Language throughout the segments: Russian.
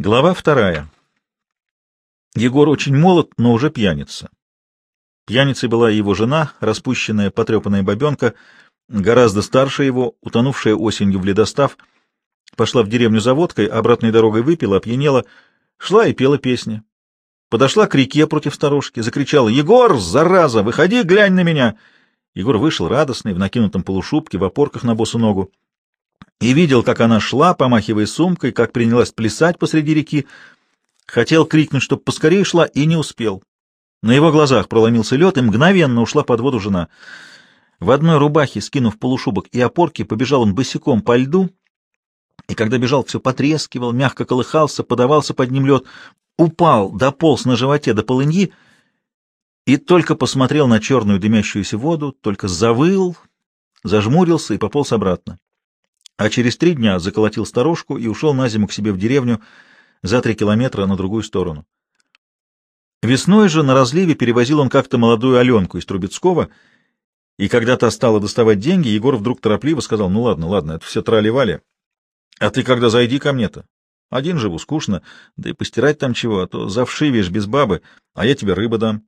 Глава вторая. Егор очень молод, но уже пьяница. Пьяницей была его жена, распущенная, потрепанная бабенка, гораздо старше его, утонувшая осенью в ледостав, пошла в деревню за водкой, обратной дорогой выпила, опьянела, шла и пела песни. Подошла к реке против сторожки, закричала «Егор, зараза, выходи, глянь на меня!» Егор вышел радостный, в накинутом полушубке, в опорках на босу ногу и видел, как она шла, помахивая сумкой, как принялась плясать посреди реки. Хотел крикнуть, чтоб поскорее шла, и не успел. На его глазах проломился лед, и мгновенно ушла под воду жена. В одной рубахе, скинув полушубок и опорки, побежал он босиком по льду, и когда бежал, все потрескивал, мягко колыхался, подавался под ним лед, упал, дополз на животе до полыньи, и только посмотрел на черную дымящуюся воду, только завыл, зажмурился и пополз обратно а через три дня заколотил сторожку и ушел на зиму к себе в деревню за три километра на другую сторону. Весной же на разливе перевозил он как-то молодую Аленку из Трубецкого, и когда та стала доставать деньги, Егор вдруг торопливо сказал, ну ладно, ладно, это все трали-вали, а ты когда зайди ко мне-то? Один живу, скучно, да и постирать там чего, а то завшивишь без бабы, а я тебе рыбы дам.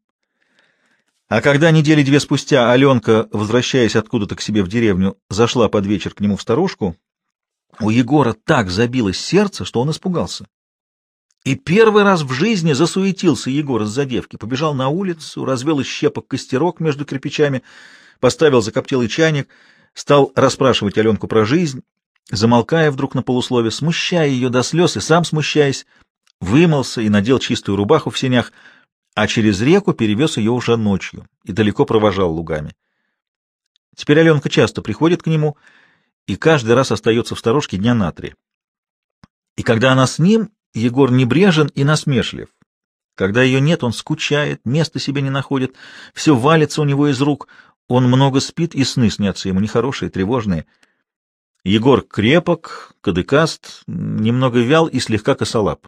А когда недели две спустя Аленка, возвращаясь откуда-то к себе в деревню, зашла под вечер к нему в сторожку, у Егора так забилось сердце, что он испугался. И первый раз в жизни засуетился Егор из-за девки, побежал на улицу, развел из щепок костерок между кирпичами, поставил закоптелый чайник, стал расспрашивать Аленку про жизнь, замолкая вдруг на полуслове, смущая ее до слез и сам смущаясь, вымылся и надел чистую рубаху в сенях — а через реку перевез ее уже ночью и далеко провожал лугами. Теперь Аленка часто приходит к нему и каждый раз остается в сторожке дня на три. И когда она с ним, Егор небрежен и насмешлив. Когда ее нет, он скучает, места себе не находит, все валится у него из рук, он много спит, и сны снятся ему нехорошие, тревожные. Егор крепок, кадыкаст, немного вял и слегка косолап.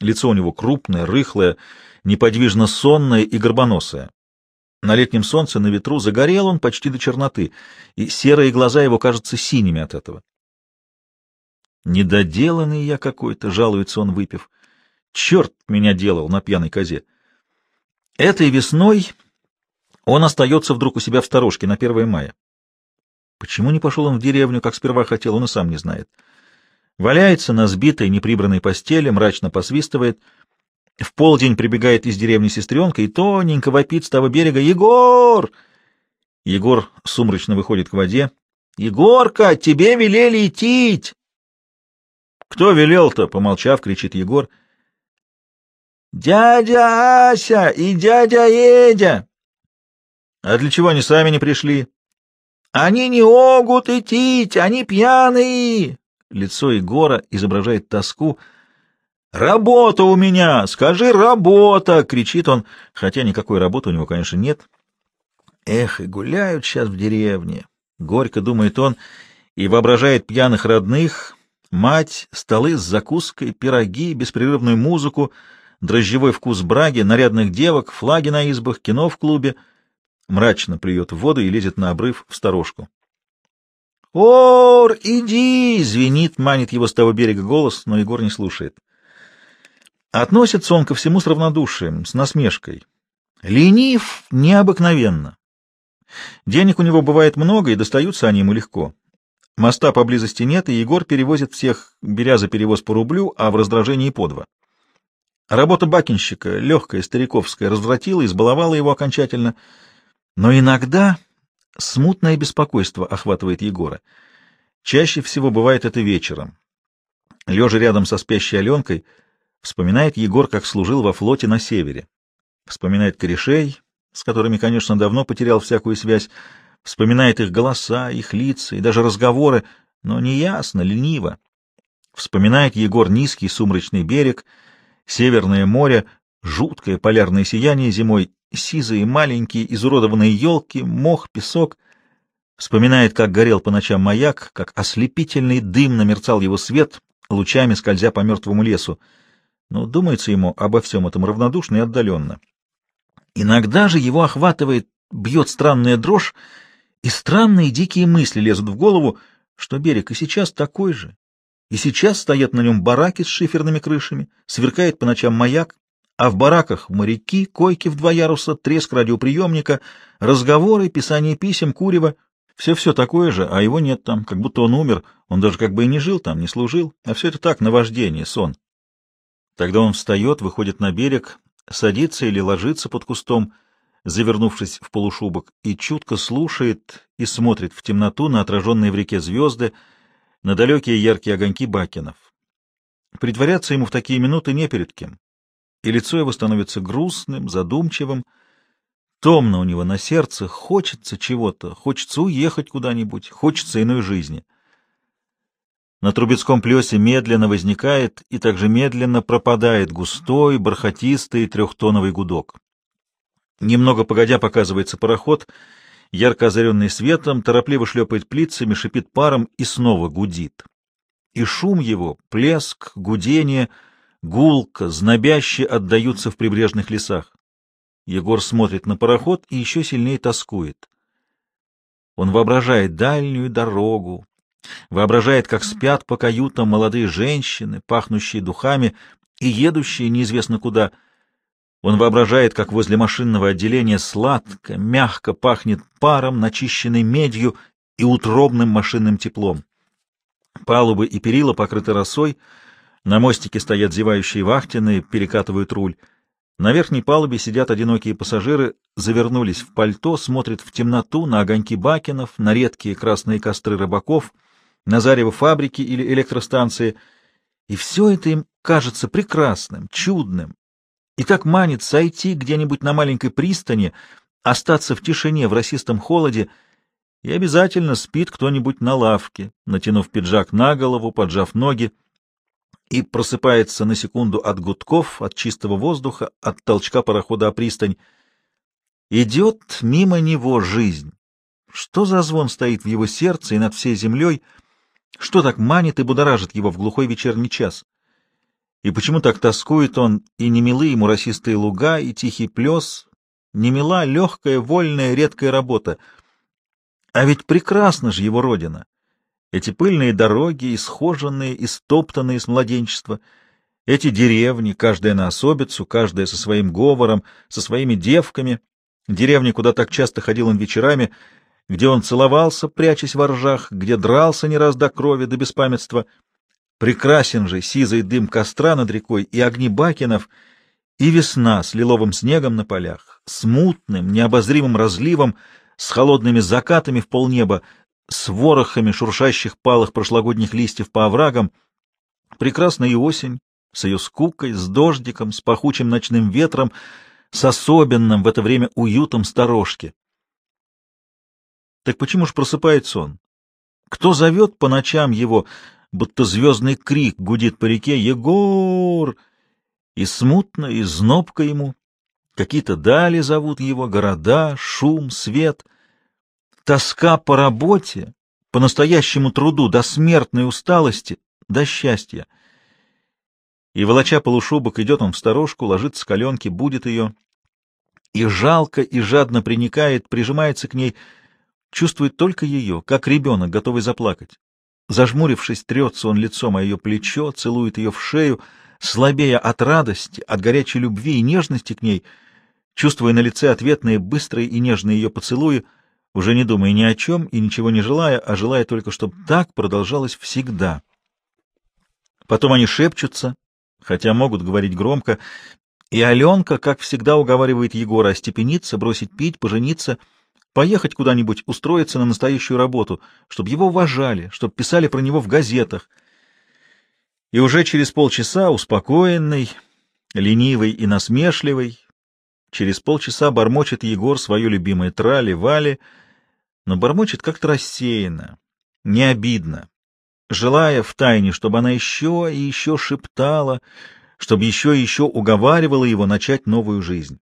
Лицо у него крупное, рыхлое, неподвижно сонное и горбоносое. На летнем солнце, на ветру, загорел он почти до черноты, и серые глаза его кажутся синими от этого. «Недоделанный я какой-то», — жалуется он, выпив. «Черт меня делал на пьяной козе». Этой весной он остается вдруг у себя в сторожке на 1 мая. Почему не пошел он в деревню, как сперва хотел, он и сам не знает. Валяется на сбитой, неприбранной постели, мрачно посвистывает — в полдень прибегает из деревни сестренка и тоненько вопит с того берега «Егор!». Егор сумрачно выходит к воде. «Егорка, тебе велели идти!» «Кто велел-то?» — помолчав, кричит Егор. «Дядя Ася и дядя Едя!» «А для чего они сами не пришли?» «Они не могут идти, они пьяные!» Лицо Егора изображает тоску — «Работа у меня! Скажи, работа!» — кричит он, хотя никакой работы у него, конечно, нет. Эх, и гуляют сейчас в деревне. Горько думает он и воображает пьяных родных, мать, столы с закуской, пироги, беспрерывную музыку, дрожжевой вкус браги, нарядных девок, флаги на избах, кино в клубе. Мрачно плюет в воду и лезет на обрыв в сторожку. «Ор, иди!» — звенит, манит его с того берега голос, но Егор не слушает. Относится он ко всему с равнодушием, с насмешкой. Ленив необыкновенно. Денег у него бывает много, и достаются они ему легко. Моста поблизости нет, и Егор перевозит всех, беря за перевоз по рублю, а в раздражении по два. Работа бакинщика, легкая, стариковская, развратила, избаловала его окончательно. Но иногда смутное беспокойство охватывает Егора. Чаще всего бывает это вечером. Лежа рядом со спящей Аленкой — Вспоминает Егор, как служил во флоте на севере. Вспоминает корешей, с которыми, конечно, давно потерял всякую связь. Вспоминает их голоса, их лица и даже разговоры, но неясно, лениво. Вспоминает Егор низкий сумрачный берег, северное море, жуткое полярное сияние зимой, сизые маленькие изуродованные елки, мох, песок. Вспоминает, как горел по ночам маяк, как ослепительный дым намерцал его свет, лучами скользя по мертвому лесу но думается ему обо всем этом равнодушно и отдаленно. Иногда же его охватывает, бьет странная дрожь, и странные дикие мысли лезут в голову, что берег и сейчас такой же, И сейчас стоят на нем бараки с шиферными крышами, сверкает по ночам маяк, а в бараках моряки, койки в два яруса, треск радиоприемника, разговоры, писание писем, курево. Все-все такое же, а его нет там, как будто он умер, он даже как бы и не жил там, не служил, а все это так, наваждение, сон. Тогда он встает, выходит на берег, садится или ложится под кустом, завернувшись в полушубок, и чутко слушает и смотрит в темноту на отраженные в реке звезды, на далекие яркие огоньки бакенов. Притворяться ему в такие минуты не перед кем, и лицо его становится грустным, задумчивым, томно у него на сердце, хочется чего-то, хочется уехать куда-нибудь, хочется иной жизни. На Трубецком плесе медленно возникает и также медленно пропадает густой, бархатистый трехтоновый гудок. Немного погодя показывается пароход, ярко озаренный светом, торопливо шлепает плицами, шипит паром и снова гудит. И шум его, плеск, гудение, гулко, знобяще отдаются в прибрежных лесах. Егор смотрит на пароход и еще сильнее тоскует. Он воображает дальнюю дорогу, воображает, как спят по каютам молодые женщины, пахнущие духами и едущие неизвестно куда — он воображает, как возле машинного отделения сладко, мягко пахнет паром, начищенной медью и утробным машинным теплом. Палубы и перила покрыты росой, на мостике стоят зевающие вахтенные, перекатывают руль. На верхней палубе сидят одинокие пассажиры, завернулись в пальто, смотрят в темноту на огоньки бакенов, на редкие красные костры рыбаков, на зарево фабрики или электростанции. И все это им кажется прекрасным, чудным, и так манит сойти где-нибудь на маленькой пристани, остаться в тишине в расистом холоде, и обязательно спит кто-нибудь на лавке, натянув пиджак на голову, поджав ноги, и просыпается на секунду от гудков, от чистого воздуха, от толчка парохода о пристань. Идет мимо него жизнь. Что за звон стоит в его сердце и над всей землей? Что так манит и будоражит его в глухой вечерний час? И почему так тоскует он, и не милы ему росистые луга, и тихий плес, не мила легкая, вольная, редкая работа. А ведь прекрасна же его родина. Эти пыльные дороги, исхоженные, истоптанные с младенчества, эти деревни, каждая на особицу, каждая со своим говором, со своими девками, деревни, куда так часто ходил он вечерами, где он целовался, прячась во ржах, где дрался не раз до крови, до беспамятства — Прекрасен же сизый дым костра над рекой и огни бакенов, и весна с лиловым снегом на полях, с мутным, необозримым разливом, с холодными закатами в полнеба, с ворохами шуршащих палых прошлогодних листьев по оврагам. Прекрасна и осень, с ее скукой, с дождиком, с пахучим ночным ветром, с особенным в это время уютом сторожки. Так почему ж просыпается он? Кто зовет по ночам его, будто звездный крик гудит по реке «Егор!» И смутно, и знобко ему. Какие-то дали зовут его, города, шум, свет. Тоска по работе, по настоящему труду, до смертной усталости, до счастья. И, волоча полушубок, идет он в сторожку, ложится с коленки, будет ее. И жалко, и жадно приникает, прижимается к ней, чувствует только ее, как ребенок, готовый заплакать. Зажмурившись, трется он лицом о ее плечо, целует ее в шею, слабея от радости, от горячей любви и нежности к ней, чувствуя на лице ответные, быстрые и нежные ее поцелуи, уже не думая ни о чем и ничего не желая, а желая только, чтобы так продолжалось всегда. Потом они шепчутся, хотя могут говорить громко, и Аленка, как всегда, уговаривает Егора остепениться, бросить пить, пожениться — поехать куда-нибудь, устроиться на настоящую работу, чтобы его уважали, чтобы писали про него в газетах. И уже через полчаса, успокоенный, ленивый и насмешливый, через полчаса бормочет Егор свое любимое трали-вали, но бормочет как-то рассеянно, не обидно, желая втайне, чтобы она еще и еще шептала, чтобы еще и еще уговаривала его начать новую жизнь.